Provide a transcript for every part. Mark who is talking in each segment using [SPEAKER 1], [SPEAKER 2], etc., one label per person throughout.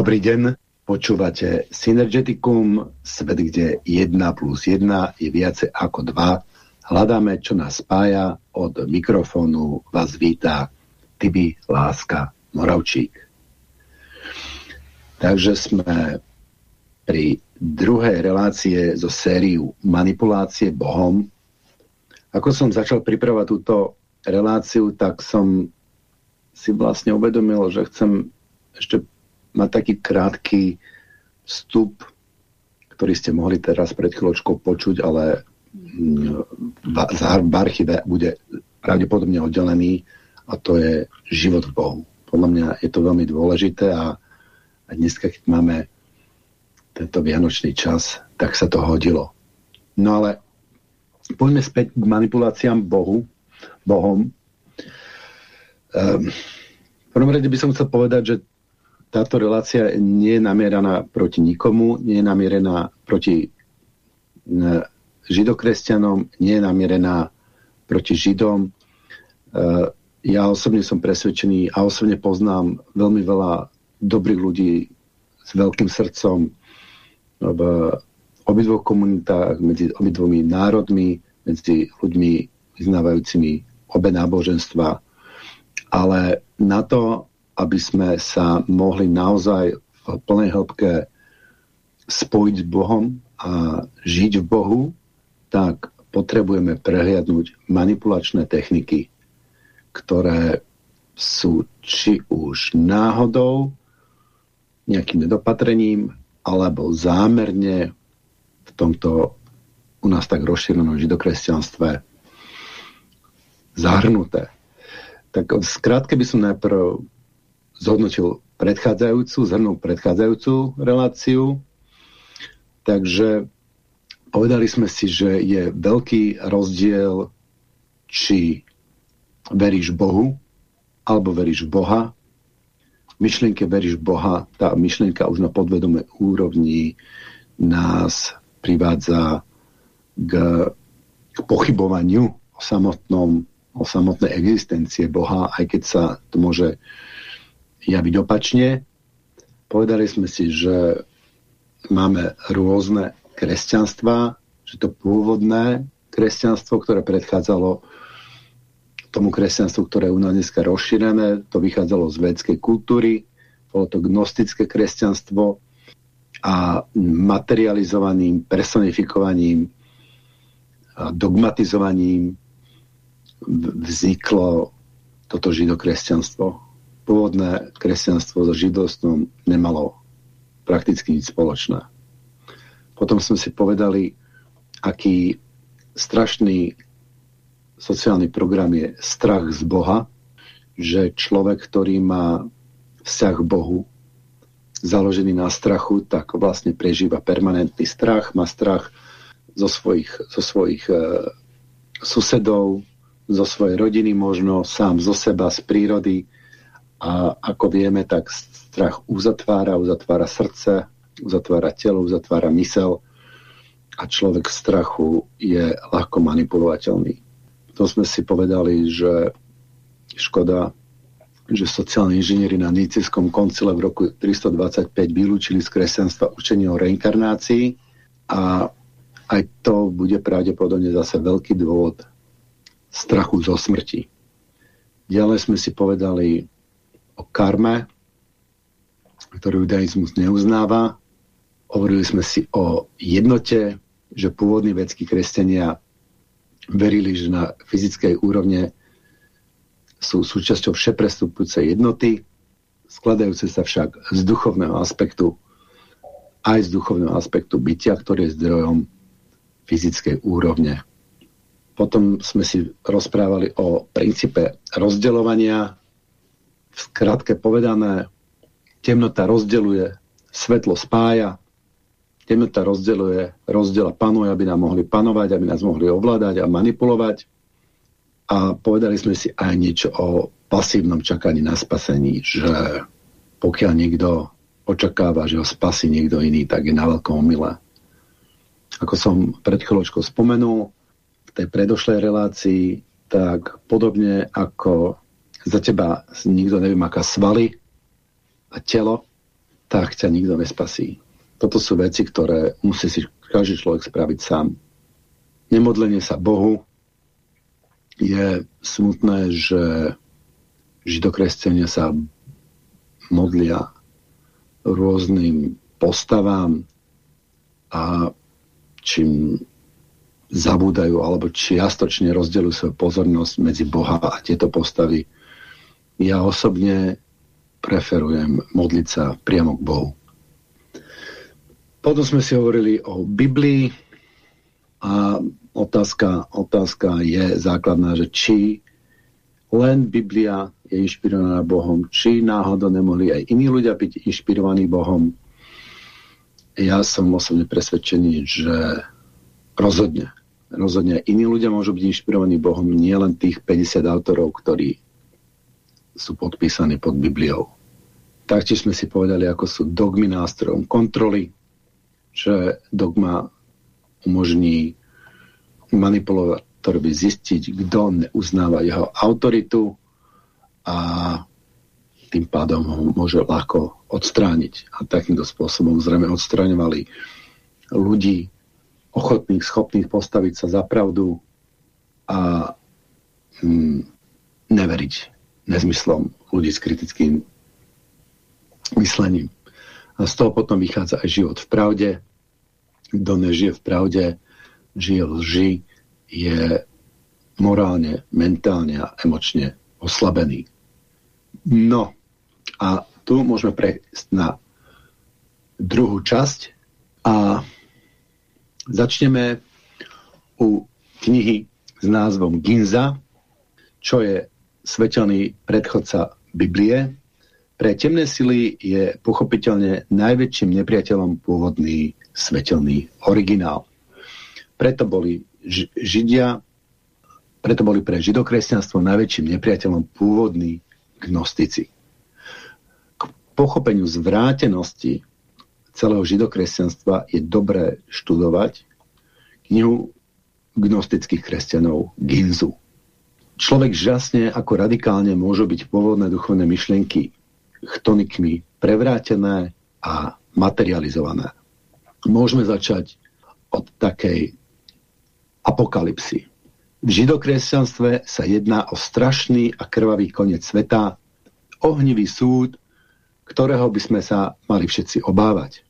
[SPEAKER 1] Dobrý deň, počúvate Synergeticum, svet, kde 1 plus 1 je viacej ako 2. Hľadáme, čo nás spája. Od mikrofónu vás vítá Tibi Láska Moravčík. Takže sme pri druhej relácie zo sériu Manipulácie Bohom. Ako som začal pripravať túto reláciu, tak som si vlastne uvedomil, že chcem ešte má taký krátky vstup, ktorý ste mohli teraz pred chvíľočkou počuť, ale mm, v archíve bude pravdepodobne oddelený a to je život v Bohu. Podľa mňa je to veľmi dôležité a, dneska, keď máme tento vianočný čas, tak sa to hodilo. No ale poďme späť k manipuláciám Bohu, Bohom. Um, v prvom rade by som chcel povedať, že táto relácia nie je namieraná proti nikomu, nie je namierená proti židokresťanom, nie je namierená proti židom. E, ja osobne som presvedčený a osobne poznám veľmi veľa dobrých ľudí s veľkým srdcom v obidvoch komunitách, medzi obidvomi národmi, medzi ľuďmi vyznávajúcimi obe náboženstva. Ale na to, aby sme sa mohli naozaj v plnej hĺbke spojiť s Bohom a žiť v Bohu, tak potrebujeme prehliadnúť manipulačné techniky, ktoré sú či už náhodou, nejakým nedopatrením, alebo zámerne v tomto u nás tak rozšírenom židokresťanstve zahrnuté. Tak skrátke by som najprv zhodnotil predchádzajúcu, zhrnul predchádzajúcu reláciu. Takže povedali sme si, že je veľký rozdiel, či veríš Bohu, alebo veríš Boha. Myšlienke veríš Boha, tá myšlienka už na podvedomej úrovni nás privádza k, k pochybovaniu o samotnom o samotnej existencie Boha, aj keď sa to môže javiť opačne. Povedali sme si, že máme rôzne kresťanstva, že to pôvodné kresťanstvo, ktoré predchádzalo tomu kresťanstvu, ktoré je u nás dneska rozšírené, to vychádzalo z védskej kultúry, bolo to gnostické kresťanstvo a materializovaným, personifikovaním, a dogmatizovaním vzniklo toto židokresťanstvo pôvodné kresťanstvo so židovstvom nemalo prakticky nič spoločné. Potom sme si povedali, aký strašný sociálny program je strach z Boha, že človek, ktorý má vzťah Bohu založený na strachu, tak vlastne prežíva permanentný strach, má strach zo svojich, zo svojich e, susedov, zo svojej rodiny možno, sám zo seba, z prírody, a ako vieme, tak strach uzatvára, uzatvára srdce, uzatvára telo, uzatvára mysel a človek v strachu je ľahko manipulovateľný. To sme si povedali, že škoda, že sociálni inžinieri na Níciskom koncile v roku 325 vylúčili z kresťanstva učenie o reinkarnácii a aj to bude pravdepodobne zase veľký dôvod strachu zo smrti. Ďalej sme si povedali, o karme, ktorú judaizmus neuznáva. Hovorili sme si o jednote, že pôvodní vedskí kresťania verili, že na fyzickej úrovne sú súčasťou všeprestupujúcej jednoty, skladajúce sa však z duchovného aspektu aj z duchovného aspektu bytia, ktorý je zdrojom fyzickej úrovne. Potom sme si rozprávali o princípe rozdeľovania Skrátke povedané, temnota rozdeluje, svetlo spája, temnota rozdeluje, rozdela panuje, aby nám mohli panovať, aby nás mohli ovládať a manipulovať. A povedali sme si aj niečo o pasívnom čakaní na spasení, že pokiaľ niekto očakáva, že ho spasí niekto iný, tak je na veľkom omyle. Ako som pred chvíľočkou spomenul, v tej predošlej relácii, tak podobne ako za teba nikto neviem aká svaly a telo, tak ťa nikto nespasí. Toto sú veci, ktoré musí si každý človek spraviť sám. Nemodlenie sa Bohu je smutné, že židokresťania sa modlia rôznym postavám a čím zabúdajú alebo čiastočne rozdelujú svoju pozornosť medzi Boha a tieto postavy. Ja osobne preferujem modliť sa priamo k Bohu. Potom sme si hovorili o Biblii a otázka, otázka je základná, že či len Biblia je inšpirovaná Bohom, či náhodou nemohli aj iní ľudia byť inšpirovaní Bohom. Ja som osobne presvedčený, že rozhodne. Rozhodne iní ľudia môžu byť inšpirovaní Bohom, nie len tých 50 autorov, ktorí sú podpísaní pod Bibliou. Taktiež sme si povedali, ako sú dogmy nástrojom kontroly, že dogma umožní manipulátorovi zistiť, kto neuznáva jeho autoritu a tým pádom ho môže ľahko odstrániť. A takýmto spôsobom zrejme odstraňovali ľudí ochotných, schopných postaviť sa za pravdu a hm, neveriť nezmyslom ľudí s kritickým myslením. A z toho potom vychádza aj život v pravde. Kto nežije v pravde, žije lži, je morálne, mentálne a emočne oslabený. No a tu môžeme prejsť na druhú časť a začneme u knihy s názvom Ginza, čo je svetelný predchodca Biblie pre temné sily je pochopiteľne najväčším nepriateľom pôvodný svetelný originál. Preto boli Židia, preto boli pre židokresťanstvo najväčším nepriateľom pôvodní gnostici. K pochopeniu zvrátenosti celého židokresťanstva je dobré študovať knihu gnostických kresťanov Ginzu. Človek žasne, ako radikálne môžu byť pôvodné duchovné myšlienky chtonikmi prevrátené a materializované. Môžeme začať od takej apokalipsy. V židokresťanstve sa jedná o strašný a krvavý koniec sveta, ohnivý súd, ktorého by sme sa mali všetci obávať.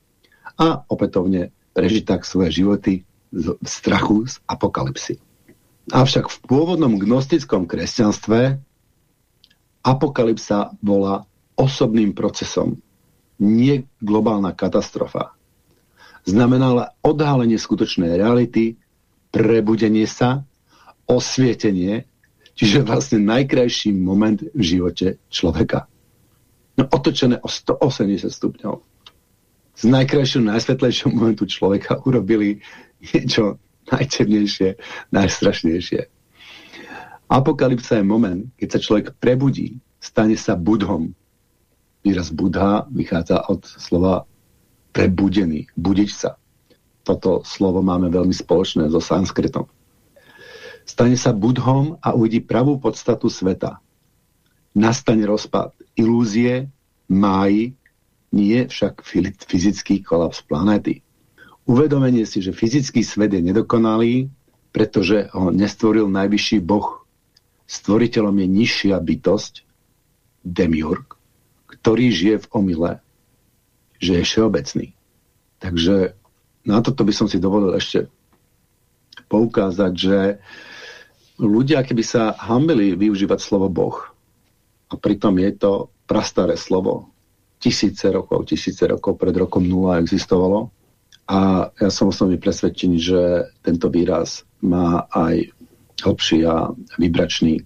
[SPEAKER 1] A opätovne prežiť tak svoje životy v strachu z apokalipsy. Avšak v pôvodnom gnostickom kresťanstve apokalypsa bola osobným procesom, nie globálna katastrofa. Znamenala odhalenie skutočnej reality, prebudenie sa, osvietenie, čiže vlastne najkrajší moment v živote človeka. No otočené o 180 stupňov. Z najkrajšieho, najsvetlejšieho momentu človeka urobili niečo najtemnejšie, najstrašnejšie. Apokalypsa je moment, keď sa človek prebudí, stane sa budhom, Výraz Budha vychádza od slova prebudený, budiť sa. Toto slovo máme veľmi spoločné so sanskritom. Stane sa budhom a uvidí pravú podstatu sveta. Nastane rozpad ilúzie, máji, nie však fyzický kolaps planéty. Uvedomenie si, že fyzický svet je nedokonalý, pretože ho nestvoril najvyšší boh. Stvoriteľom je nižšia bytosť, demiurg, ktorý žije v omyle, že je všeobecný. Takže na toto by som si dovolil ešte poukázať, že ľudia, keby sa hambili využívať slovo Boh, a pritom je to prastaré slovo, tisíce rokov, tisíce rokov pred rokom nula existovalo, a ja som osobne presvedčený, že tento výraz má aj hlbší a vybračný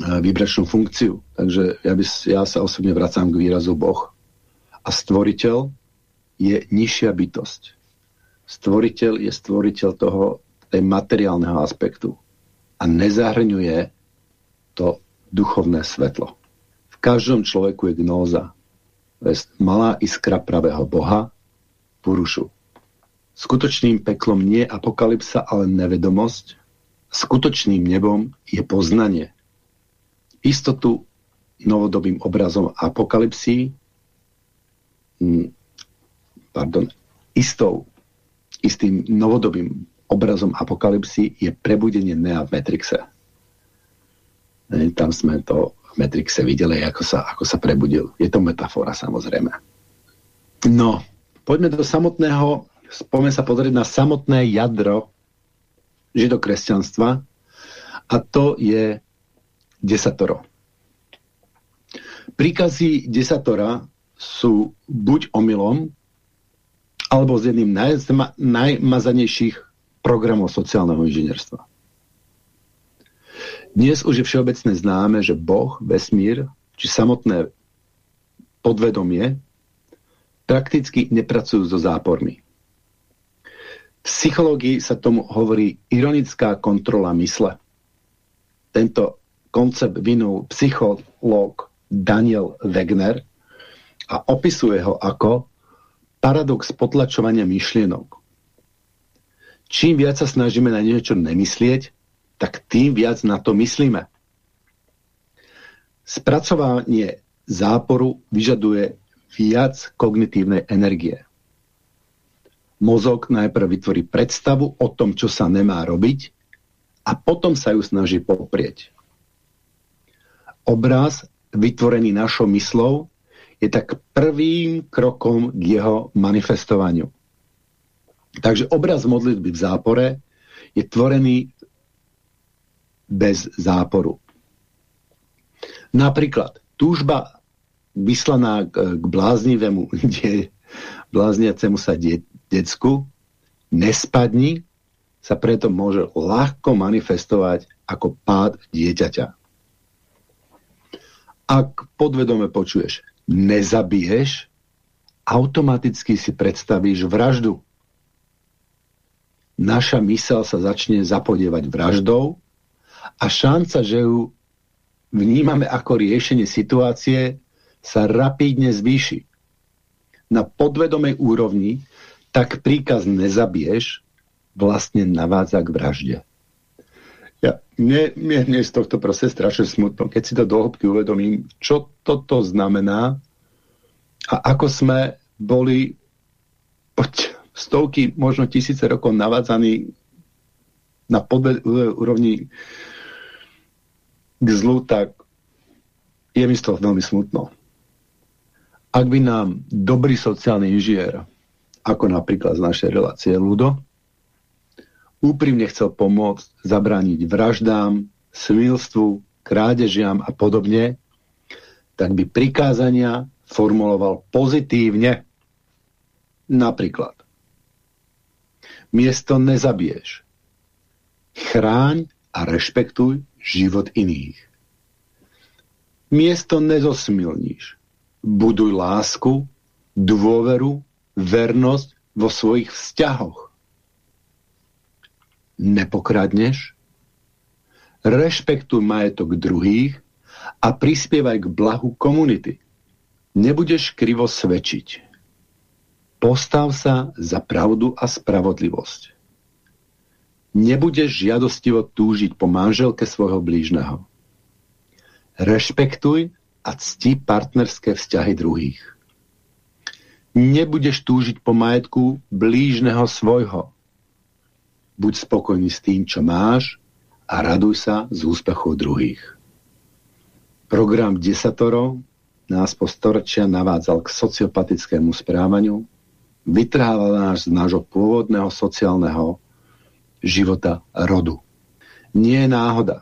[SPEAKER 1] vybračnú funkciu. Takže ja, by, ja sa osobne vracám k výrazu Boh. A stvoriteľ je nižšia bytosť. Stvoriteľ je stvoriteľ toho tej materiálneho aspektu a nezahrňuje to duchovné svetlo. V každom človeku je gnóza. To je malá iskra pravého Boha, Purušu. Skutočným peklom nie je apokalypsa, ale nevedomosť. Skutočným nebom je poznanie istotu novodobým obrazom apokalipsí pardon, istou, istým novodobým obrazom apokalipsy je prebudenie Nea v Matrixe. Tam sme to v Matrixe videli, ako sa, ako sa prebudil. Je to metafora, samozrejme. No, poďme do samotného, poďme sa pozrieť na samotné jadro židokresťanstva a to je desatoro. Príkazy desatora sú buď omylom, alebo z jedným najma, najmazanejších programov sociálneho inžinierstva. Dnes už je všeobecne známe, že Boh, vesmír, či samotné podvedomie prakticky nepracujú so zápormi. Psychológii sa tomu hovorí ironická kontrola mysle. Tento koncept vinul psychológ Daniel Wegner a opisuje ho ako paradox potlačovania myšlienok. Čím viac sa snažíme na niečo nemyslieť, tak tým viac na to myslíme. Spracovanie záporu vyžaduje viac kognitívnej energie. Mozog najprv vytvorí predstavu o tom, čo sa nemá robiť a potom sa ju snaží poprieť. Obraz, vytvorený našou myslou, je tak prvým krokom k jeho manifestovaniu. Takže obraz modlitby v zápore je tvorený bez záporu. Napríklad túžba vyslaná k, bláznivému, blázniacemu sa die, decku nespadni, sa preto môže ľahko manifestovať ako pád dieťaťa. Ak podvedome počuješ, nezabiješ, automaticky si predstavíš vraždu. Naša mysel sa začne zapodievať vraždou a šanca, že ju vnímame ako riešenie situácie, sa rapidne zvýši. Na podvedomej úrovni tak príkaz nezabiješ vlastne navádza k vražde. Ja, mne, mne, mne z tohto proste strašne smutno, keď si to dohlbky uvedomím, čo toto znamená a ako sme boli stovky, možno tisíce rokov navádzaní na úrovni k zlu, tak je mi z toho veľmi smutno. Ak by nám dobrý sociálny inžier, ako napríklad z našej relácie Ludo, úprimne chcel pomôcť zabrániť vraždám, smilstvu, krádežiam a podobne, tak by prikázania formuloval pozitívne. Napríklad, miesto nezabiješ. Chráň a rešpektuj život iných. Miesto nezosmilníš. Buduj lásku, dôveru, vernosť vo svojich vzťahoch. Nepokradneš, rešpektuj majetok druhých a prispievaj k blahu komunity. Nebudeš krivo svedčiť. Postav sa za pravdu a spravodlivosť nebudeš žiadostivo túžiť po manželke svojho blížneho. Rešpektuj a cti partnerské vzťahy druhých. Nebudeš túžiť po majetku blížneho svojho. Buď spokojný s tým, čo máš a raduj sa z úspechov druhých. Program Desatoro nás po storočia navádzal k sociopatickému správaniu, vytrhával nás z nášho pôvodného sociálneho života rodu. Nie je náhoda.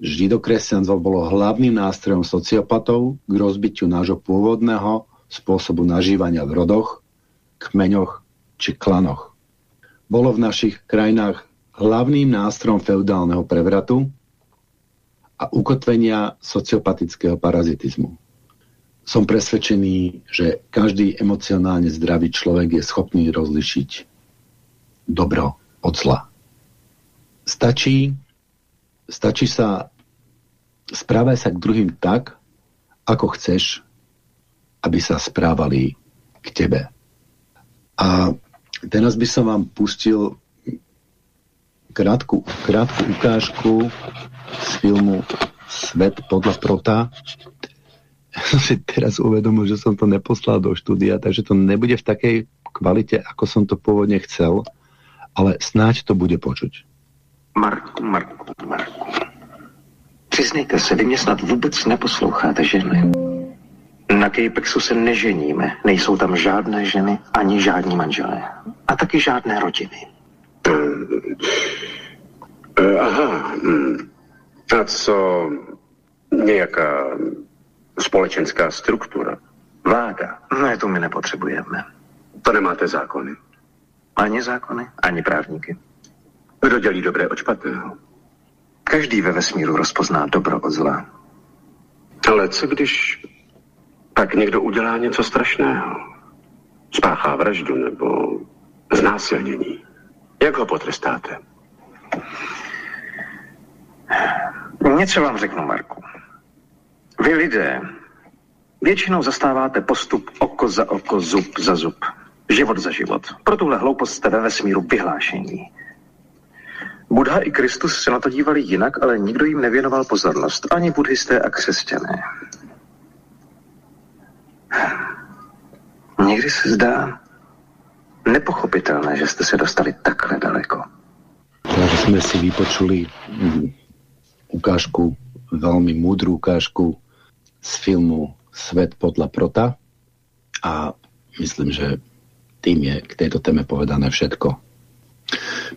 [SPEAKER 1] Židokresťanstvo bolo hlavným nástrojom sociopatov k rozbitiu nášho pôvodného spôsobu nažívania v rodoch, kmeňoch či klanoch. Bolo v našich krajinách hlavným nástrojom feudálneho prevratu a ukotvenia sociopatického parazitizmu. Som presvedčený, že každý emocionálne zdravý človek je schopný rozlišiť dobro od zla. Stačí, stačí sa správaj sa k druhým tak, ako chceš, aby sa správali k tebe. A teraz by som vám pustil krátku, krátku ukážku z filmu Svet podľa prota. Ja som si teraz uvedomil, že som to neposlal do štúdia, takže to nebude v takej kvalite, ako som to pôvodne chcel, ale snáď to bude počuť.
[SPEAKER 2] Marku, Marku, Marku. Přiznejte se, vy mě snad vůbec neposloucháte, ženy. Na Capexu se neženíme. Nejsou tam žádné ženy, ani žádní manželé. A taky žádné rodiny.
[SPEAKER 3] Uh, uh, aha. Hmm. A co nějaká společenská struktura?
[SPEAKER 2] Vláda. Ne, to my nepotřebujeme.
[SPEAKER 3] To nemáte zákony.
[SPEAKER 2] Ani zákony, ani právníky.
[SPEAKER 3] Kdo dělí dobré od špatného?
[SPEAKER 2] Každý ve vesmíru rozpozná dobro od zla.
[SPEAKER 3] Ale co když tak někdo udělá něco strašného? Spáchá vraždu nebo znásilnění. Jak ho potrestáte?
[SPEAKER 2] Něco vám řeknu, Marku. Vy lidé většinou zastáváte postup oko za oko, zub za zub. Život za život. Pro tuhle hloupost jste ve vesmíru vyhlášení. Budha i Kristus se na to dívali jinak, ale nikdo jim nevěnoval pozornost. Ani buddhisté a křesťané. Někdy se zdá nepochopitelné, že jste se dostali takhle daleko.
[SPEAKER 1] Takže jsme si vypočuli mm, ukážku, veľmi múdru ukážku z filmu Svet podľa Prota a myslím, že tým je k tejto téme povedané všetko.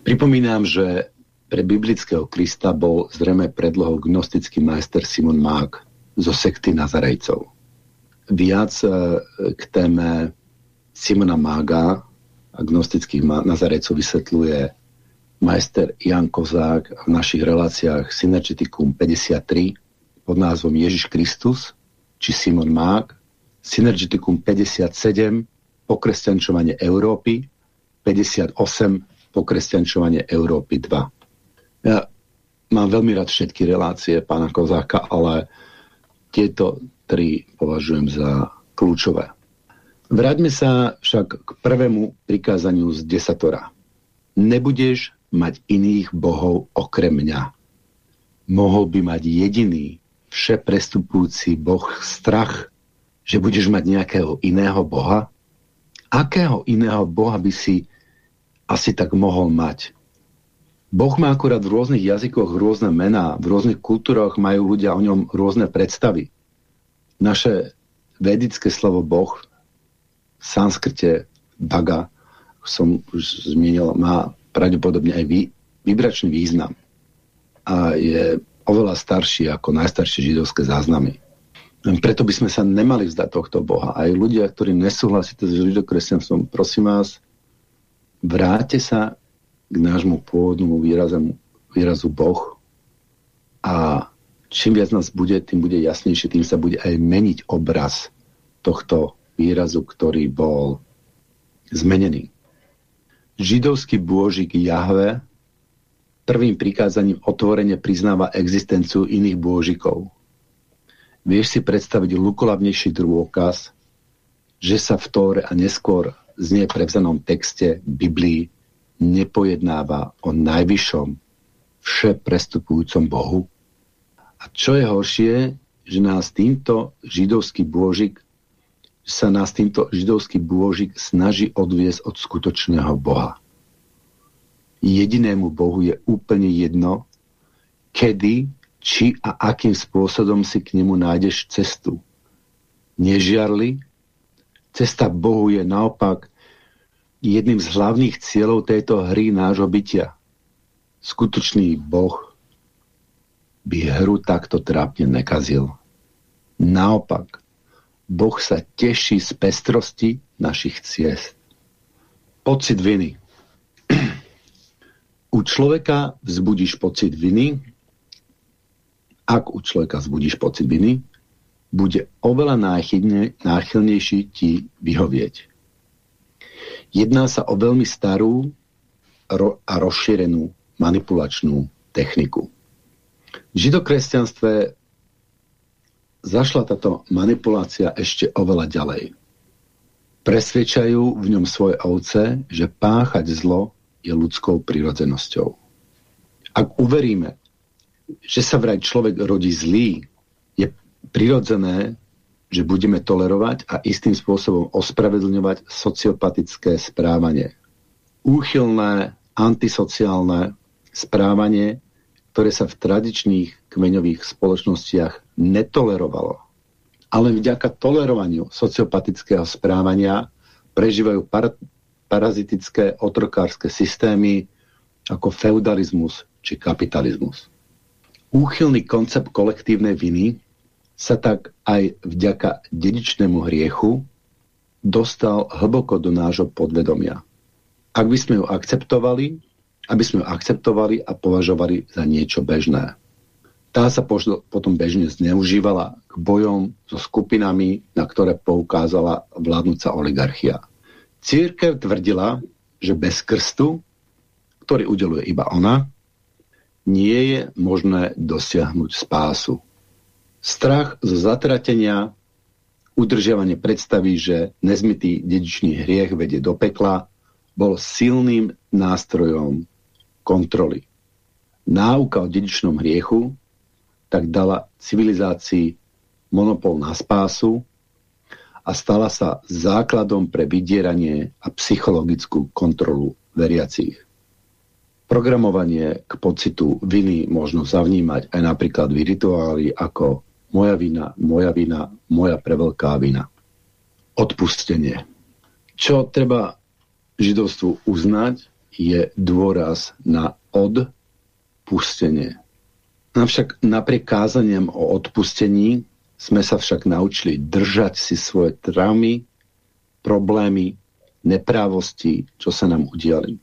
[SPEAKER 1] Pripomínam, že pre biblického Krista bol zrejme predlohou gnostický majster Simon Mák zo sekty Nazarejcov. Viac e, k téme Simona Mága a gnostických Nazarejcov vysvetľuje majster Jan Kozák v našich reláciách Synergeticum 53 pod názvom Ježiš Kristus či Simon Mák, Synergeticum 57 pokresťančovanie Európy, 58 pokresťančovanie Európy 2. Ja mám veľmi rád všetky relácie pána Kozáka, ale tieto tri považujem za kľúčové. Vráťme sa však k prvému prikázaniu z desatora. Nebudeš mať iných bohov okrem mňa. Mohol by mať jediný, všeprestupujúci boh strach, že budeš mať nejakého iného boha? Akého iného boha by si asi tak mohol mať? Boh má akurát v rôznych jazykoch rôzne mená, v rôznych kultúrach majú ľudia o ňom rôzne predstavy. Naše vedické slovo Boh v sanskrte Baga, som už zmienil, má pravdepodobne aj vý, vybračný význam a je oveľa starší ako najstaršie židovské záznamy. Preto by sme sa nemali vzdať tohto Boha. Aj ľudia, ktorí nesúhlasíte s židokresťanstvom, prosím vás, vráte sa k nášmu pôvodnému výrazu, výrazu Boh a čím viac nás bude, tým bude jasnejšie, tým sa bude aj meniť obraz tohto výrazu, ktorý bol zmenený. Židovský bôžik Jahve prvým prikázaním otvorene priznáva existenciu iných bôžikov. Vieš si predstaviť lukolavnejší dôkaz, že sa v Tóre a neskôr z nej prevzanom texte Biblii nepojednáva o najvyššom všeprestupujúcom Bohu? A čo je horšie, že nás týmto židovský bôžik sa nás týmto židovský bôžik snaží odviesť od skutočného Boha. Jedinému Bohu je úplne jedno, kedy, či a akým spôsobom si k nemu nájdeš cestu. Nežiarli, cesta Bohu je naopak jedným z hlavných cieľov tejto hry nášho bytia. Skutočný Boh by hru takto trápne nekazil. Naopak, Boh sa teší z pestrosti našich ciest. Pocit viny. U človeka vzbudíš pocit viny, ak u človeka vzbudíš pocit viny, bude oveľa náchylnejší ti vyhovieť. Jedná sa o veľmi starú a rozšírenú manipulačnú techniku. Židokresťanstve zašla táto manipulácia ešte oveľa ďalej. Presvedčajú v ňom svoje ovce, že páchať zlo je ľudskou prirodzenosťou. Ak uveríme, že sa vraj človek rodí zlý, je prirodzené, že budeme tolerovať a istým spôsobom ospravedlňovať sociopatické správanie. Úchylné, antisociálne správanie, ktoré sa v tradičných kmeňových spoločnostiach netolerovalo. Ale vďaka tolerovaniu sociopatického správania prežívajú par parazitické otrokárske systémy ako feudalizmus či kapitalizmus. Úchylný koncept kolektívnej viny sa tak aj vďaka dedičnému hriechu dostal hlboko do nášho podvedomia. Ak by sme ju akceptovali, aby sme ju akceptovali a považovali za niečo bežné. Tá sa potom bežne zneužívala k bojom so skupinami, na ktoré poukázala vládnúca oligarchia. Církev tvrdila, že bez krstu, ktorý udeluje iba ona, nie je možné dosiahnuť spásu. Strach zo zatratenia, udržiavanie predstavy, že nezmitý dedičný hriech vedie do pekla, bol silným nástrojom kontroly. Náuka o dedičnom hriechu tak dala civilizácii monopol na spásu a stala sa základom pre vydieranie a psychologickú kontrolu veriacich. Programovanie k pocitu viny možno zavnímať aj napríklad v rituáli ako moja vina, moja vina, moja preveľká vina. Odpustenie. Čo treba židovstvu uznať, je dôraz na odpustenie. Avšak napriek kázaniam o odpustení sme sa však naučili držať si svoje traumy, problémy, neprávosti, čo sa nám udiali.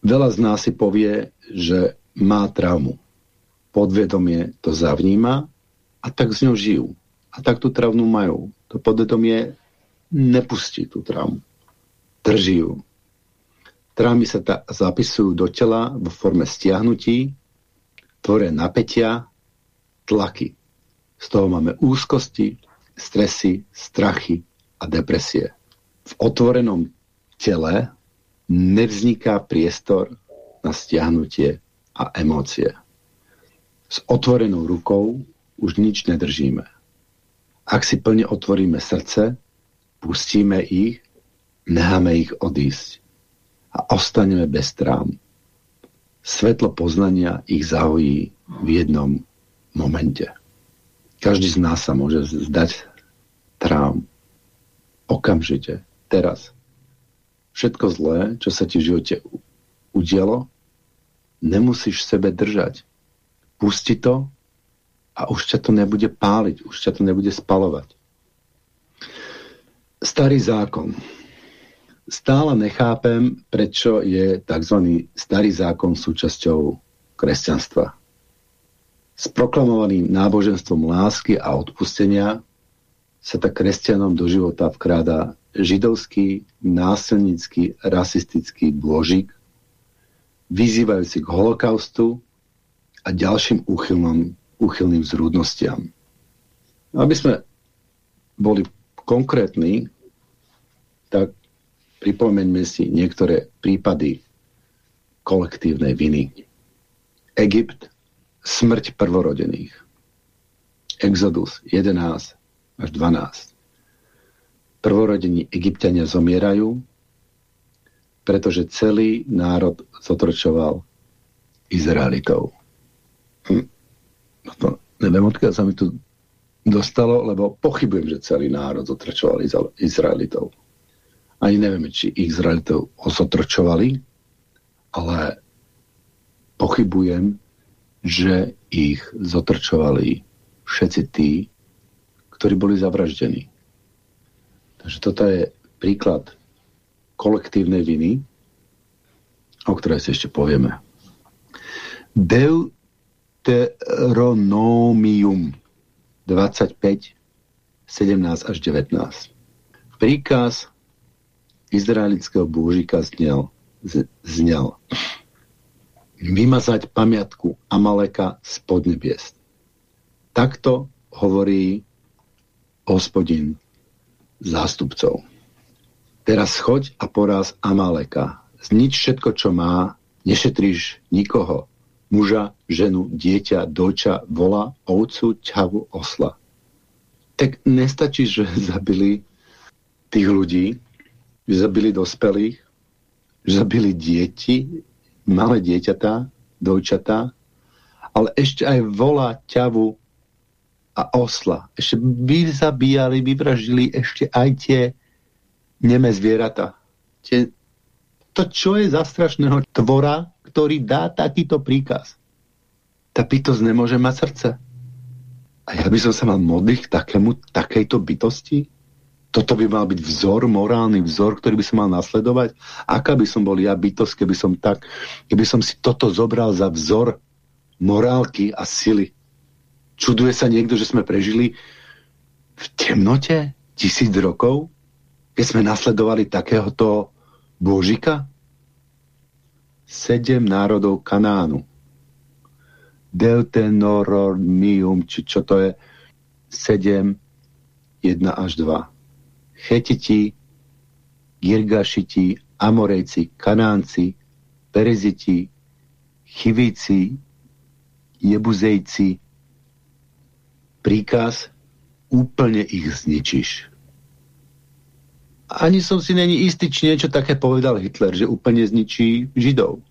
[SPEAKER 1] Veľa z nás si povie, že má traumu. Podvedomie to zavníma a tak s ňou žijú. A tak tú traumu majú. To podvedomie nepustí tú traumu. Drží ju. Traumy sa ta, zapisujú do tela vo forme stiahnutí, tvoria napätia, tlaky. Z toho máme úzkosti, stresy, strachy a depresie. V otvorenom tele nevzniká priestor na stiahnutie a emócie. S otvorenou rukou už nič nedržíme. Ak si plne otvoríme srdce, pustíme ich, necháme ich odísť a ostaneme bez trám. Svetlo poznania ich zahojí v jednom momente. Každý z nás sa môže zdať trám. Okamžite, teraz. Všetko zlé, čo sa ti v živote udialo, nemusíš sebe držať. Pusti to a už ťa to nebude páliť, už ťa to nebude spalovať. Starý zákon. Stále nechápem, prečo je tzv. starý zákon súčasťou kresťanstva. S proklamovaným náboženstvom lásky a odpustenia sa tak kresťanom do života vkráda židovský, násilnický, rasistický bôžik, vyzývajúci k holokaustu a ďalším úchylnom úchylným zrúdnostiam. Aby sme boli konkrétni, tak pripomeňme si niektoré prípady kolektívnej viny. Egypt, smrť prvorodených. Exodus 11 až 12. Prvorodení egyptiania zomierajú, pretože celý národ zotročoval Izraelitov. Hm No to neviem, odkiaľ sa mi tu dostalo, lebo pochybujem, že celý národ zotrčovali Izraelitov. Ani neviem, či Izraelitov osotročovali, ale pochybujem, že ich zotrčovali všetci tí, ktorí boli zavraždení. Takže toto je príklad kolektívnej viny, o ktorej si ešte povieme. Deu Deuteronomium 25, 17 až 19. Príkaz izraelického bôžika znel, znel vymazať pamiatku Amaleka z podnebiest. Takto hovorí hospodin zástupcov. Teraz choď a poraz Amaleka. Znič všetko, čo má, nešetríš nikoho muža, ženu, dieťa, doča, vola, ovcu, ťavu, osla. tak nestačí, že zabili tých ľudí, že zabili dospelých, že zabili deti, malé dieťatá, dojčatá, ale ešte aj volá ťavu a osla. Ešte by zabíjali, vyvražili ešte aj tie neme zvieratá. Tie, to, čo je za strašného tvora, ktorý dá takýto príkaz. Tá bytosť nemôže mať srdce. A ja by som sa mal modliť k takému, takejto bytosti? Toto by mal byť vzor, morálny vzor, ktorý by som mal nasledovať? Aká by som bol ja bytosť, keby som tak, keby som si toto zobral za vzor morálky a sily? Čuduje sa niekto, že sme prežili v temnote tisíc rokov, keď sme nasledovali takéhoto Božika? Sedem národov Kanánu. Deuteronomium, či čo to je, 7, 1 až 2. Chetiti, Girgašiti, Amorejci, Kanánci, Pereziti, Chivíci, Jebuzejci, príkaz, úplne ich zničíš. Ani som si není istý, či niečo také povedal Hitler, že úplne zničí Židov.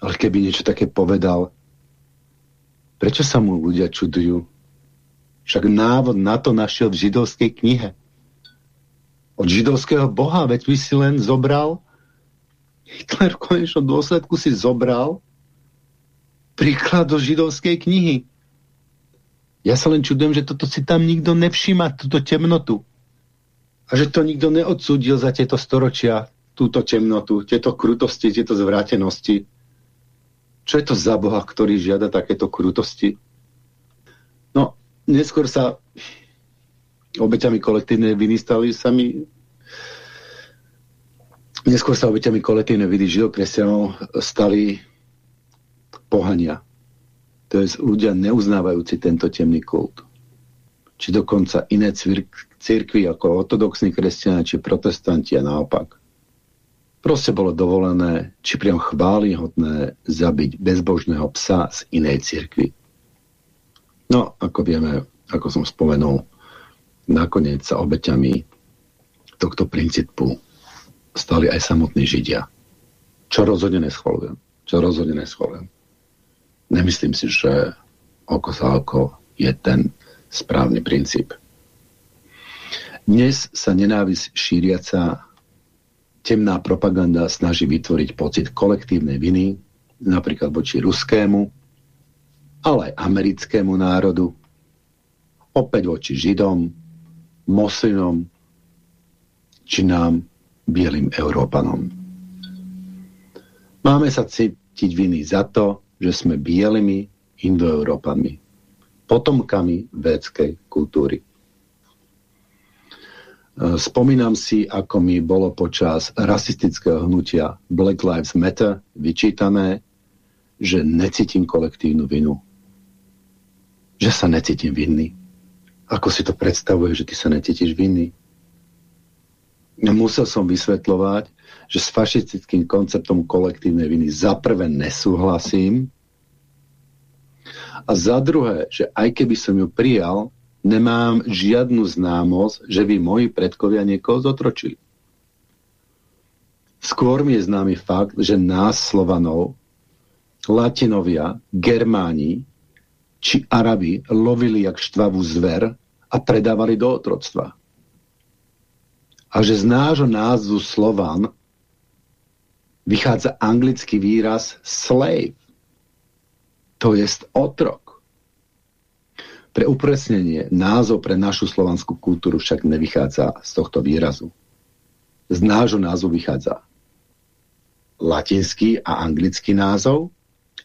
[SPEAKER 1] Ale keby niečo také povedal, prečo sa mu ľudia čudujú? Však návod na to našiel v židovskej knihe. Od židovského boha, veď by si len zobral, Hitler v konečnom dôsledku si zobral príklad do židovskej knihy. Ja sa len čudujem, že toto si tam nikto nevšíma, túto temnotu. A že to nikto neodsúdil za tieto storočia, túto temnotu, tieto krutosti, tieto zvrátenosti. Čo je to za Boha, ktorý žiada takéto krutosti? Neskôr sa obeťami kolektívnej viny stali sami neskôr sa obeťami kolektívnej viny židokresťanov stali pohania. To je ľudia neuznávajúci tento temný kult. Či dokonca iné církvy ako ortodoxní kresťania či protestanti a naopak. Proste bolo dovolené, či priam chválihodné zabiť bezbožného psa z inej cirkvi. No, ako vieme, ako som spomenul, nakoniec sa obeťami tohto princípu stali aj samotní Židia. Čo rozhodne neschvalujem. Čo rozhodne neschvalujem. Nemyslím si, že oko za oko je ten správny princíp. Dnes sa nenávisť šíriaca temná propaganda snaží vytvoriť pocit kolektívnej viny, napríklad voči ruskému, ale americkému národu, opäť voči Židom, moslinom, či nám, bielým Európanom. Máme sa cítiť viny za to, že sme bielými indoeurópami, potomkami védskej kultúry. Spomínam si, ako mi bolo počas rasistického hnutia Black Lives Matter vyčítané, že necítim kolektívnu vinu že sa necítim vinný. Ako si to predstavuje, že ty sa necítiš vinný? Musel som vysvetľovať, že s fašistickým konceptom kolektívnej viny za prvé nesúhlasím a za druhé, že aj keby som ju prijal, nemám žiadnu známosť, že by moji predkovia niekoho zotročili. Skôr mi je známy fakt, že nás Slovanov, Latinovia, Germáni či Arabi lovili jak štvavú zver a predávali do otroctva. A že z nášho názvu Slovan vychádza anglický výraz slave, to jest otrok. Pre upresnenie názov pre našu slovanskú kultúru však nevychádza z tohto výrazu. Z nášho názvu vychádza latinský a anglický názov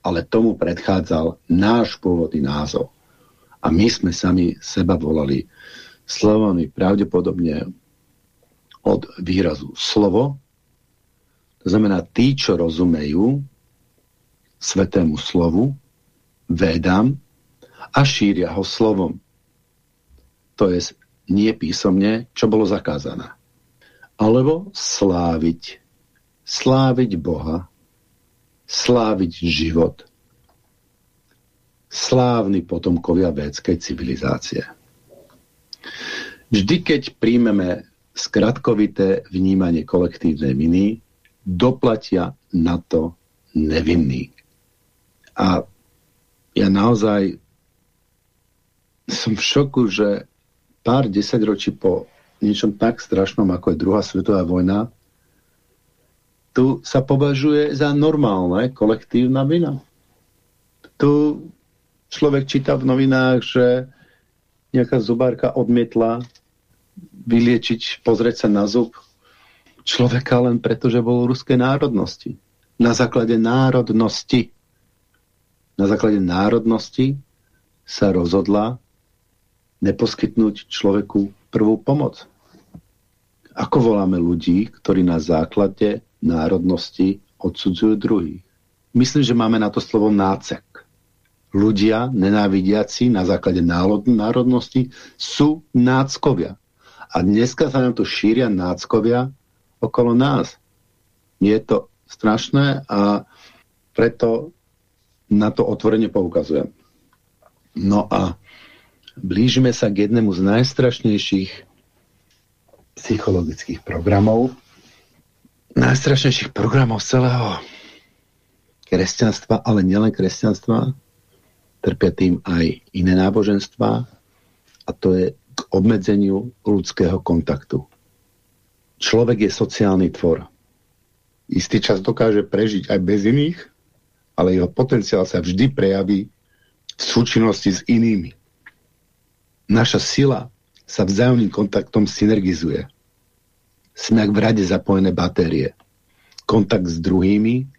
[SPEAKER 1] ale tomu predchádzal náš pôvodný názov. A my sme sami seba volali slovami pravdepodobne od výrazu slovo, to znamená tí, čo rozumejú svetému slovu, védam a šíria ho slovom. To je nie písomne, čo bolo zakázané. Alebo sláviť. Sláviť Boha sláviť život. Slávni potomkovia védskej civilizácie. Vždy, keď príjmeme skratkovité vnímanie kolektívnej viny, doplatia na to nevinný. A ja naozaj som v šoku, že pár desaťročí po niečom tak strašnom, ako je druhá svetová vojna, tu sa považuje za normálne kolektívna vina. Tu človek číta v novinách, že nejaká zubárka odmietla vyliečiť, pozrieť sa na zub človeka len preto, že bol ruskej národnosti. Na základe národnosti. Na základe národnosti sa rozhodla neposkytnúť človeku prvú pomoc. Ako voláme ľudí, ktorí na základe národnosti odsudzujú druhých? Myslím, že máme na to slovo nácek. Ľudia, nenávidiaci na základe národnosti, sú náckovia. A dneska sa nám tu šíria náckovia okolo nás. Je to strašné a preto na to otvorene poukazujem. No a blížime sa k jednému z najstrašnejších psychologických programov, najstrašnejších programov celého kresťanstva, ale nielen kresťanstva, trpia tým aj iné náboženstva a to je k obmedzeniu ľudského kontaktu. Človek je sociálny tvor. Istý čas dokáže prežiť aj bez iných, ale jeho potenciál sa vždy prejaví v súčinnosti s inými. Naša sila sa vzájomným kontaktom synergizuje. Sme v rade zapojené batérie. Kontakt s druhými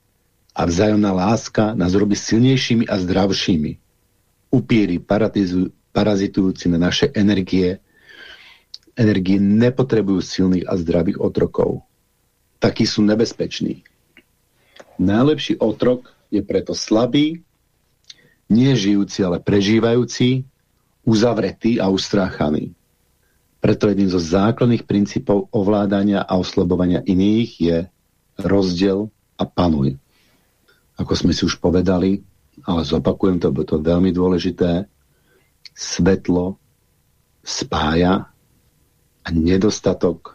[SPEAKER 1] a vzájomná láska nás robí silnejšími a zdravšími upíry parazitujúci na naše energie, energie nepotrebujú silných a zdravých otrokov. Takí sú nebezpeční. Najlepší otrok je preto slabý, nie žijúci, ale prežívajúci, uzavretý a ustráchaný. Preto jedným zo základných princípov ovládania a oslobovania iných je rozdiel a panuj. Ako sme si už povedali, ale zopakujem to, bo to je veľmi dôležité, svetlo spája a nedostatok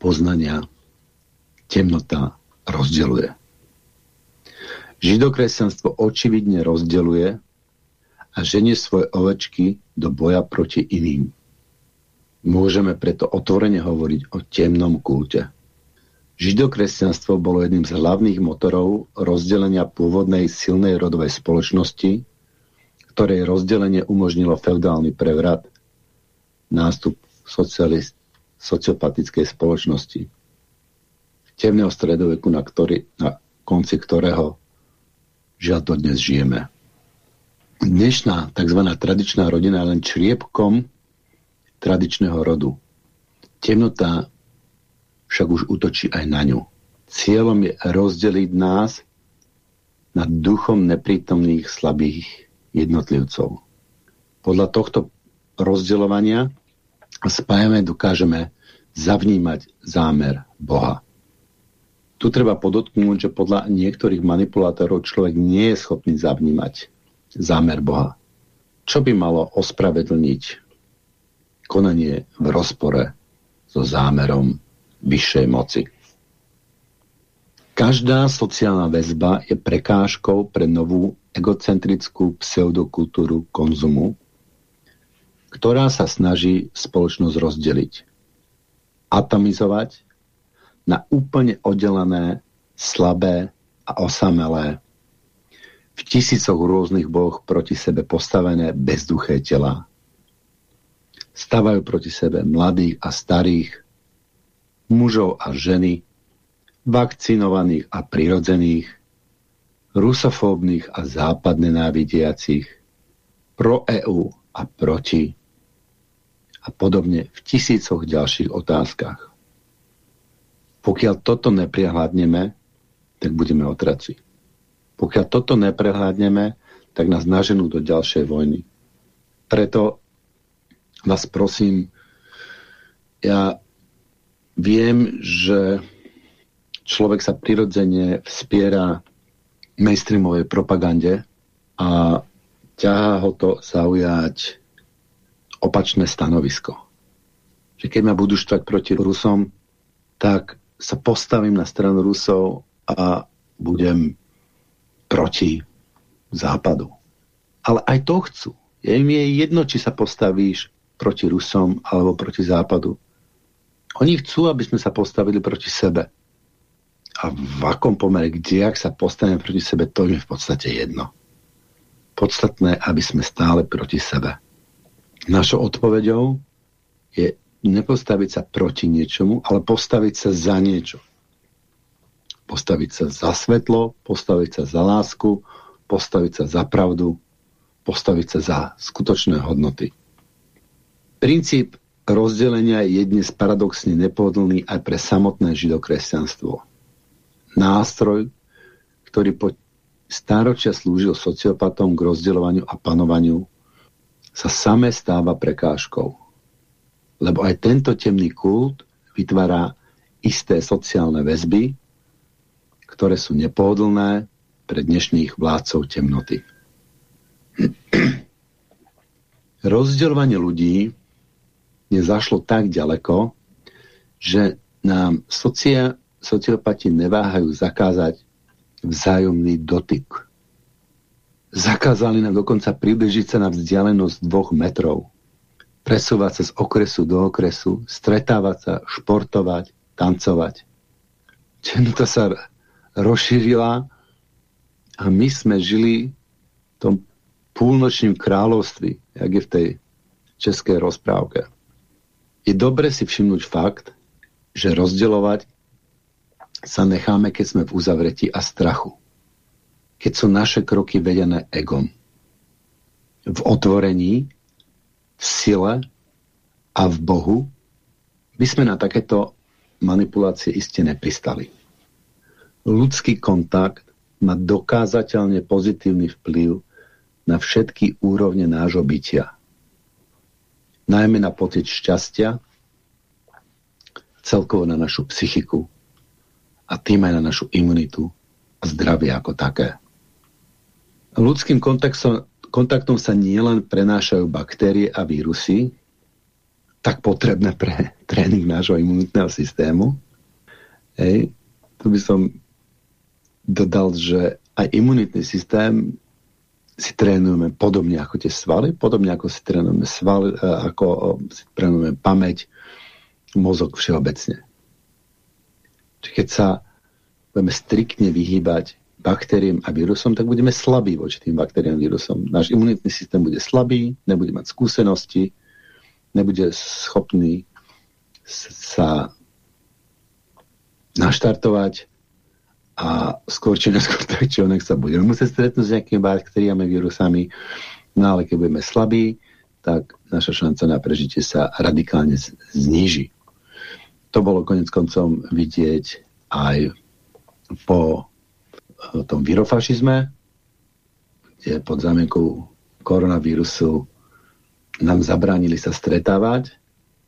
[SPEAKER 1] poznania temnota rozdeluje. Židokresťanstvo očividne rozdeluje a ženie svoje ovečky do boja proti iným. Môžeme preto otvorene hovoriť o temnom kulte. Židokresťanstvo bolo jedným z hlavných motorov rozdelenia pôvodnej silnej rodovej spoločnosti, ktorej rozdelenie umožnilo feudálny prevrat, nástup socialist, sociopatickej spoločnosti. Temného stredoveku, na, ktorý, na konci ktorého žiaľ to dnes žijeme. Dnešná tzv. tradičná rodina je len čriepkom tradičného rodu. Temnota však už útočí aj na ňu. Cieľom je rozdeliť nás na duchom neprítomných slabých jednotlivcov. Podľa tohto rozdeľovania spájame dokážeme zavnímať zámer Boha. Tu treba podotknúť, že podľa niektorých manipulátorov človek nie je schopný zavnímať zámer Boha. Čo by malo ospravedlniť konanie v rozpore so zámerom vyššej moci. Každá sociálna väzba je prekážkou pre novú egocentrickú pseudokultúru konzumu, ktorá sa snaží spoločnosť rozdeliť. Atomizovať na úplne oddelené, slabé a osamelé, v tisícoch rôznych boh proti sebe postavené bezduché tela. Stavajú proti sebe mladých a starých, mužov a ženy, vakcinovaných a prirodzených, rusofóbnych a západne návidiacich, pro EU a proti a podobne v tisícoch ďalších otázkach. Pokiaľ toto neprehľadneme, tak budeme otraci. Pokiaľ toto neprehľadneme, tak nás naženú do ďalšej vojny. Preto vás prosím, ja Viem, že človek sa prirodzene vspiera mainstreamovej propagande a ťahá ho to zaujať opačné stanovisko. Že keď ma budú štvať proti Rusom, tak sa postavím na stranu Rusov a budem proti západu. Ale aj to chcú. Im je jedno, či sa postavíš proti Rusom alebo proti západu. Oni chcú, aby sme sa postavili proti sebe. A v akom pomere, kde, ak sa postavíme proti sebe, to je v podstate jedno. Podstatné, aby sme stále proti sebe. Našou odpoveďou je nepostaviť sa proti niečomu, ale postaviť sa za niečo. Postaviť sa za svetlo, postaviť sa za lásku, postaviť sa za pravdu, postaviť sa za skutočné hodnoty. Princíp rozdelenia je dnes paradoxne nepohodlný aj pre samotné židokresťanstvo. Nástroj, ktorý po stáročia slúžil sociopatom k rozdeľovaniu a panovaniu, sa samé stáva prekážkou. Lebo aj tento temný kult vytvára isté sociálne väzby, ktoré sú nepohodlné pre dnešných vládcov temnoty. Rozdeľovanie ľudí nezašlo tak ďaleko, že nám socia, sociopati neváhajú zakázať vzájomný dotyk. Zakázali nám dokonca približiť sa na vzdialenosť dvoch metrov presúvať sa z okresu do okresu, stretávať sa, športovať, tancovať. Čenota sa rozšírila a my sme žili v tom púlnočním kráľovství, jak je v tej českej rozprávke. Je dobre si všimnúť fakt, že rozdeľovať sa necháme, keď sme v uzavretí a strachu. Keď sú naše kroky vedené egom. V otvorení v sile a v Bohu, by sme na takéto manipulácie iste nepristali. Ľudský kontakt má dokázateľne pozitívny vplyv na všetky úrovne nášho bytia. Najmä na pocit šťastia, celkovo na našu psychiku a tým aj na našu imunitu a zdravie ako také. Ľudským kontextom, kontaktom sa nielen prenášajú baktérie a vírusy, tak potrebné pre tréning nášho imunitného systému. Hej. Tu by som dodal, že aj imunitný systém si trénujeme podobne ako tie svaly, podobne ako si trénujeme svaly, e, ako si trénujeme pamäť, mozog všeobecne. Čiže keď sa budeme striktne vyhýbať baktériám a vírusom, tak budeme slabí voči tým baktériám a vírusom. Náš imunitný systém bude slabý, nebude mať skúsenosti, nebude schopný sa naštartovať a skôr či neskôr tak, čo nech sa budeme musieť stretnúť s nejakými baktériami, vírusami, no ale keď budeme slabí, tak naša šanca na prežitie sa radikálne zníži. To bolo konec koncom vidieť aj po o tom virofašizme, kde pod zámienkou koronavírusu nám zabránili sa stretávať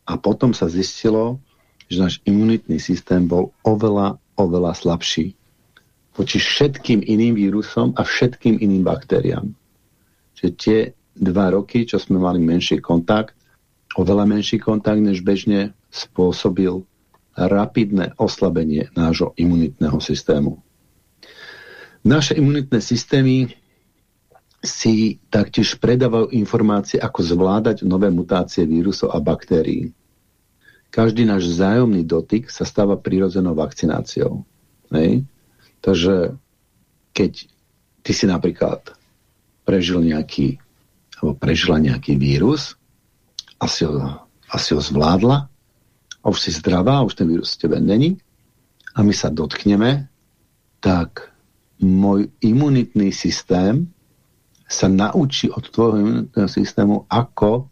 [SPEAKER 1] a potom sa zistilo, že náš imunitný systém bol oveľa, oveľa slabší voči všetkým iným vírusom a všetkým iným baktériám. Že tie dva roky, čo sme mali menší kontakt, oveľa menší kontakt než bežne, spôsobil rapidné oslabenie nášho imunitného systému. Naše imunitné systémy si taktiež predávajú informácie, ako zvládať nové mutácie vírusov a baktérií. Každý náš vzájomný dotyk sa stáva prírodzenou vakcináciou. Hej? Takže keď ty si napríklad prežil nejaký alebo prežila nejaký vírus a ho, a ho zvládla a už si zdravá, už ten vírus v tebe není a my sa dotkneme, tak môj imunitný systém sa naučí od tvojho imunitného systému, ako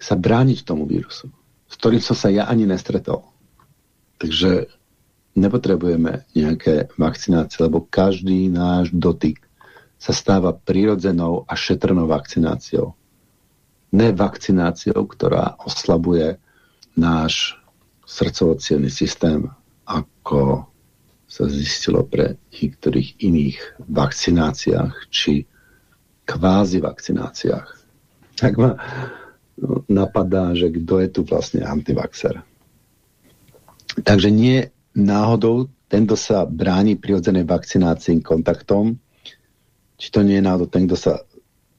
[SPEAKER 1] sa brániť tomu vírusu, s ktorým som sa ja ani nestretol. Takže nepotrebujeme nejaké vakcinácie, lebo každý náš dotyk sa stáva prirodzenou a šetrnou vakcináciou. Ne vakcináciou, ktorá oslabuje náš srdcovo systém ako sa zistilo pre niektorých iných vakcináciách či kvázi vakcináciách. Tak ma napadá, že kto je tu vlastne antivaxer. Takže nie náhodou tento sa bráni prirodzenej vakcinácii kontaktom, či to nie je náhodou ten, kto sa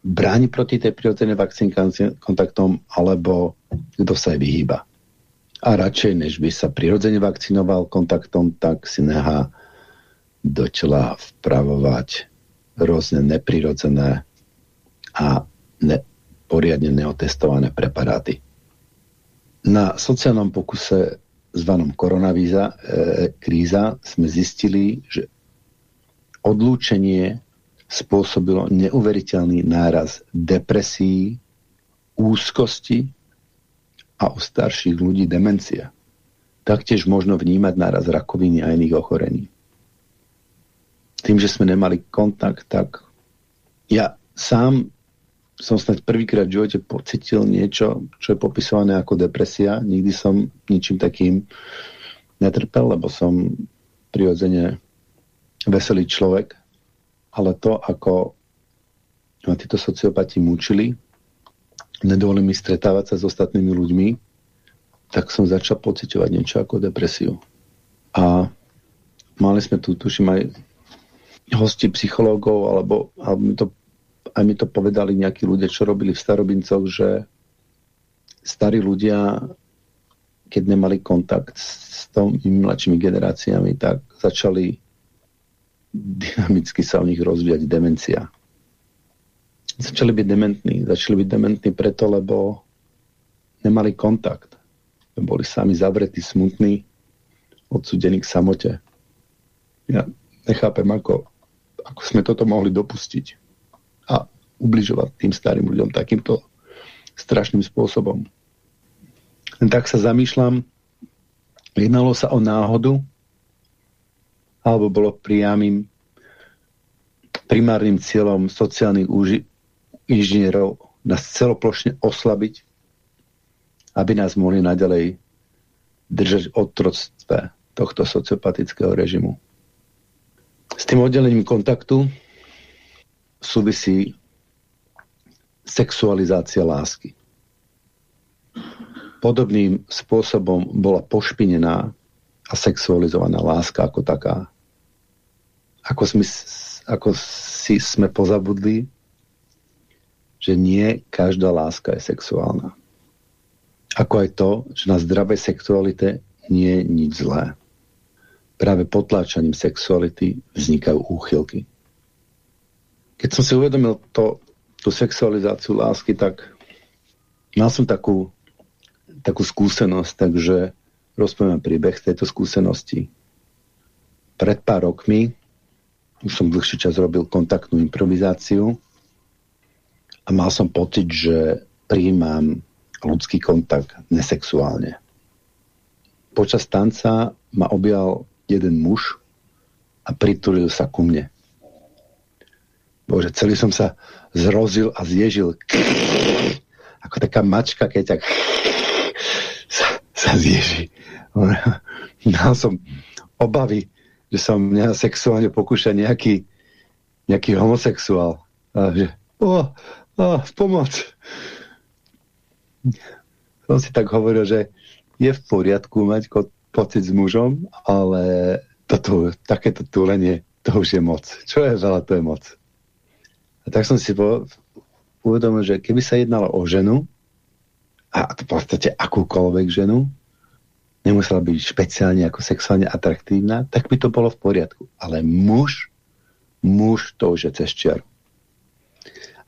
[SPEAKER 1] bráni proti tej prirodzenej vakcinácii kontaktom, alebo kto sa aj vyhýba. A radšej, než by sa prirodzene vakcinoval kontaktom, tak si nechá do tela vpravovať rôzne neprirodzené a ne, poriadne neotestované preparáty. Na sociálnom pokuse zvanom koronavíza, e, kríza sme zistili, že odlúčenie spôsobilo neuveriteľný náraz depresí, úzkosti a u starších ľudí demencia. Taktiež možno vnímať náraz rakoviny a iných ochorení. Tým, že sme nemali kontakt, tak ja sám som snad prvýkrát v živote pocitil niečo, čo je popisované ako depresia. Nikdy som ničím takým netrpel, lebo som prirodzene veselý človek. Ale to, ako ma títo sociopati mučili, nedovolili mi stretávať sa s ostatnými ľuďmi, tak som začal pocitovať niečo ako depresiu. A mali sme tu, tuším, aj hosti psychológov, alebo, alebo mi to aj mi to povedali nejakí ľudia, čo robili v Starobincoch, že starí ľudia, keď nemali kontakt s tými mladšími generáciami, tak začali dynamicky sa u nich rozvíjať demencia. Začali byť dementní. Začali byť dementní preto, lebo nemali kontakt. Boli sami zavretí, smutní, odsudení k samote. Ja nechápem, ako, ako sme toto mohli dopustiť ubližovať tým starým ľuďom takýmto strašným spôsobom. Tak sa zamýšľam, jednalo sa o náhodu, alebo bolo priamým primárnym cieľom sociálnych inžinierov nás celoplošne oslabiť, aby nás mohli naďalej držať otroctve tohto sociopatického režimu. S tým oddelením kontaktu súvisí sexualizácia lásky. Podobným spôsobom bola pošpinená a sexualizovaná láska ako taká. Ako, sme, ako si sme pozabudli, že nie každá láska je sexuálna. Ako aj to, že na zdravej sexualite nie je nič zlé. Práve potláčaním sexuality vznikajú úchylky. Keď som si uvedomil to, tú sexualizáciu lásky, tak mal som takú, takú skúsenosť, takže rozpoviem príbeh tejto skúsenosti. Pred pár rokmi, už som dlhší čas robil kontaktnú improvizáciu a mal som pocit, že prijímam ľudský kontakt nesexuálne. Počas tanca ma objal jeden muž a pritulil sa ku mne. Bože, celý som sa zrozil a zježil. Ako taká mačka, keď tak sa, sa zježí. Mal som obavy, že som mňa sexuálne pokúša nejaký, nejaký homosexuál. A že, o, o, pomoc. Som si tak hovoril, že je v poriadku mať pocit s mužom, ale toto, takéto túlenie, to už je moc. Čo je veľa, to je moc. A tak som si uvedomil, že keby sa jednalo o ženu, a v podstate akúkoľvek ženu, nemusela byť špeciálne ako sexuálne atraktívna, tak by to bolo v poriadku. Ale muž, muž to už je cez čiaru.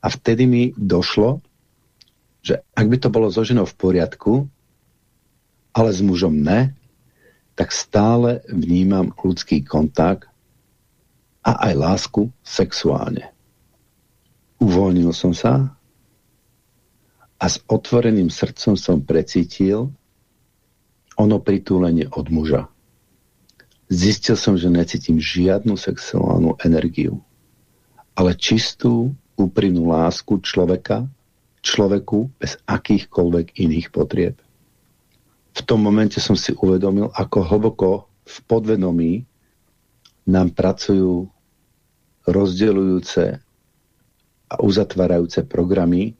[SPEAKER 1] A vtedy mi došlo, že ak by to bolo so ženou v poriadku, ale s mužom ne, tak stále vnímam ľudský kontakt a aj lásku sexuálne. Uvoľnil som sa a s otvoreným srdcom som precítil ono pritúlenie od muža. Zistil som, že necítim žiadnu sexuálnu energiu, ale čistú, úprimnú lásku človeka, človeku bez akýchkoľvek iných potrieb. V tom momente som si uvedomil, ako hlboko v podvedomí nám pracujú rozdeľujúce a uzatvárajúce programy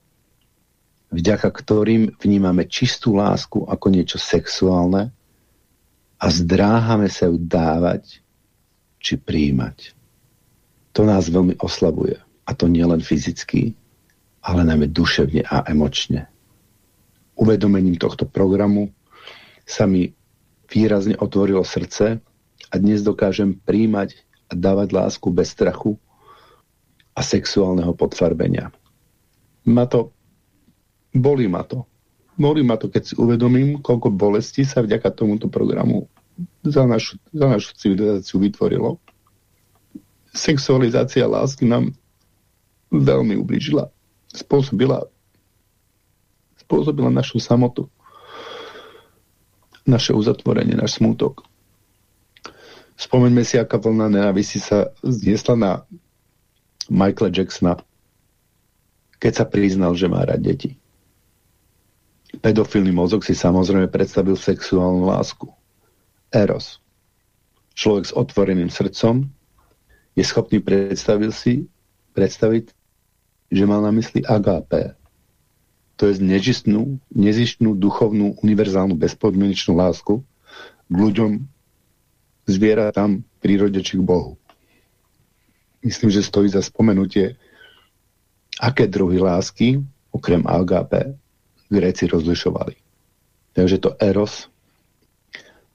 [SPEAKER 1] vďaka ktorým vnímame čistú lásku ako niečo sexuálne a zdráhame sa ju dávať či príjmať. To nás veľmi oslabuje. A to nie len fyzicky, ale najmä duševne a emočne. Uvedomením tohto programu sa mi výrazne otvorilo srdce a dnes dokážem príjmať a dávať lásku bez strachu a sexuálneho podfarbenia. Ma to, bolí ma to. Bolí ma to, keď si uvedomím, koľko bolesti sa vďaka tomuto programu za našu, za našu civilizáciu vytvorilo. Sexualizácia lásky nám veľmi ubližila. Spôsobila spôsobila našu samotu, naše uzatvorenie, náš smútok. Spomeňme si, aká vlna nenávisti sa zniesla na Michaela Jacksona, keď sa priznal, že má rád deti. Pedofilný mozog si samozrejme predstavil sexuálnu lásku. Eros. Človek s otvoreným srdcom je schopný predstaviť si, predstaviť, že mal na mysli agapé, to je nežistnú, nezištnú, duchovnú, univerzálnu, bezpodmienečnú lásku k ľuďom, zvieratám, prírode či k Bohu. Myslím, že stojí za spomenutie, aké druhy lásky, okrem agape, Gréci rozlišovali. Takže to eros,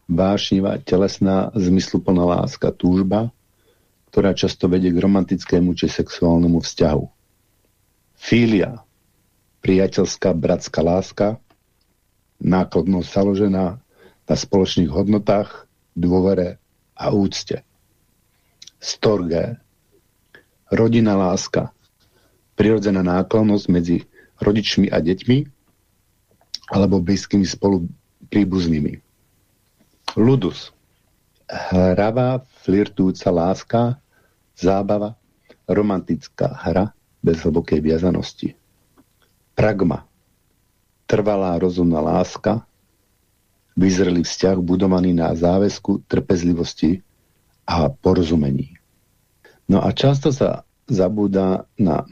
[SPEAKER 1] vášnivá, telesná, zmysluplná láska, túžba, ktorá často vedie k romantickému či sexuálnemu vzťahu. Fília, priateľská bratská láska, nákladnosť založená na spoločných hodnotách, dôvere a úcte. Storge, rodinná láska, prirodzená náklonnosť medzi rodičmi a deťmi alebo blízkymi spolu príbuznými. Ludus, hravá, flirtujúca láska, zábava, romantická hra bez hlbokej viazanosti. Pragma. Trvalá rozumná láska, vyzrelý vzťah budovaný na záväzku, trpezlivosti a porozumení. No a často sa zabúda na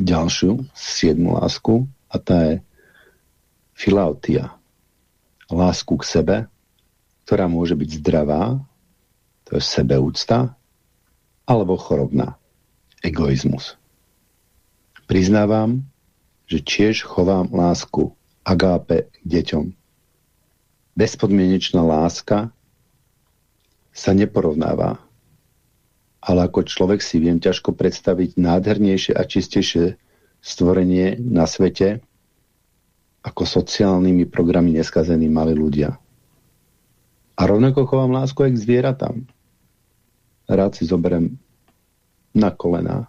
[SPEAKER 1] ďalšiu, siedmu lásku a tá je filautia. Lásku k sebe, ktorá môže byť zdravá, to je sebeúcta, alebo chorobná, egoizmus. Priznávam, že tiež chovám lásku agápe k deťom. Bezpodmienečná láska sa neporovnáva, ale ako človek si viem ťažko predstaviť nádhernejšie a čistejšie stvorenie na svete, ako sociálnymi programy neskazení mali ľudia. A rovnako chovám lásku aj k zvieratám. Rád si zoberem na kolená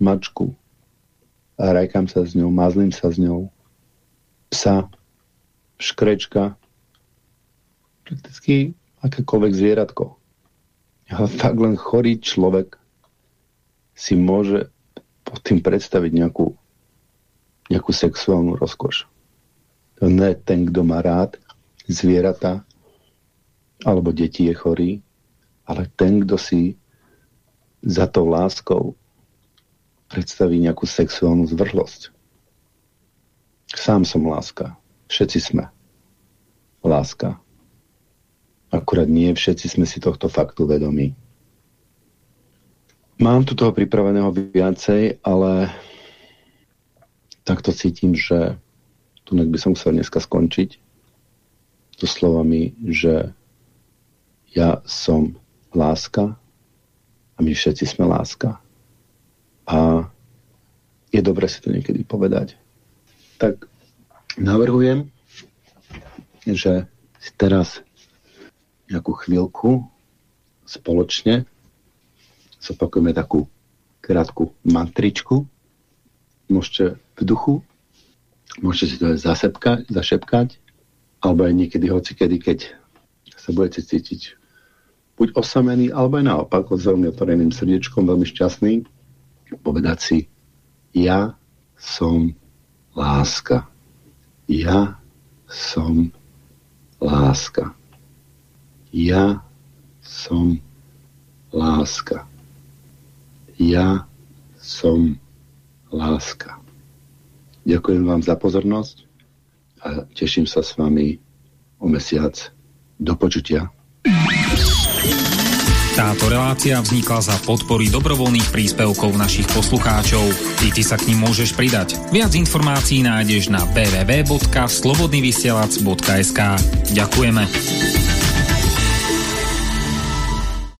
[SPEAKER 1] mačku, a rajkám sa s ňou, mazlím sa s ňou, psa, škrečka, prakticky akékoľvek zvieratko. Fakt len chorý človek si môže pod tým predstaviť nejakú, nejakú sexuálnu rozkoš. To nie ten, kto má rád zvieratá alebo deti je chorý, ale ten, kto si za tou láskou predstaví nejakú sexuálnu zvrhlosť. Sám som láska. Všetci sme. Láska. Akurát nie všetci sme si tohto faktu vedomí. Mám tu toho pripraveného viacej, ale takto cítim, že tu by som chcel dneska skončiť so slovami, že ja som láska a my všetci sme láska. A je dobre si to niekedy povedať. Tak navrhujem, že teraz nejakú chvíľku spoločne zopakujeme takú krátku mantričku. Môžete v duchu, môžete si to aj zasepkať, zašepkať, alebo aj niekedy hocikedy, keď sa budete cítiť buď osamený, alebo aj naopak, s veľmi otvoreným srdiečkom, veľmi šťastný, povedať si, ja som láska. Ja som láska. Ja som láska. Ja som láska. Ďakujem vám za pozornosť a teším sa s vami o mesiac. Do počutia.
[SPEAKER 4] Táto relácia vznikla za podpory dobrovoľných príspevkov našich poslucháčov. I ty sa k ním môžeš pridať. Viac informácií nájdeš na www.slobodnyvysielac.sk Ďakujeme.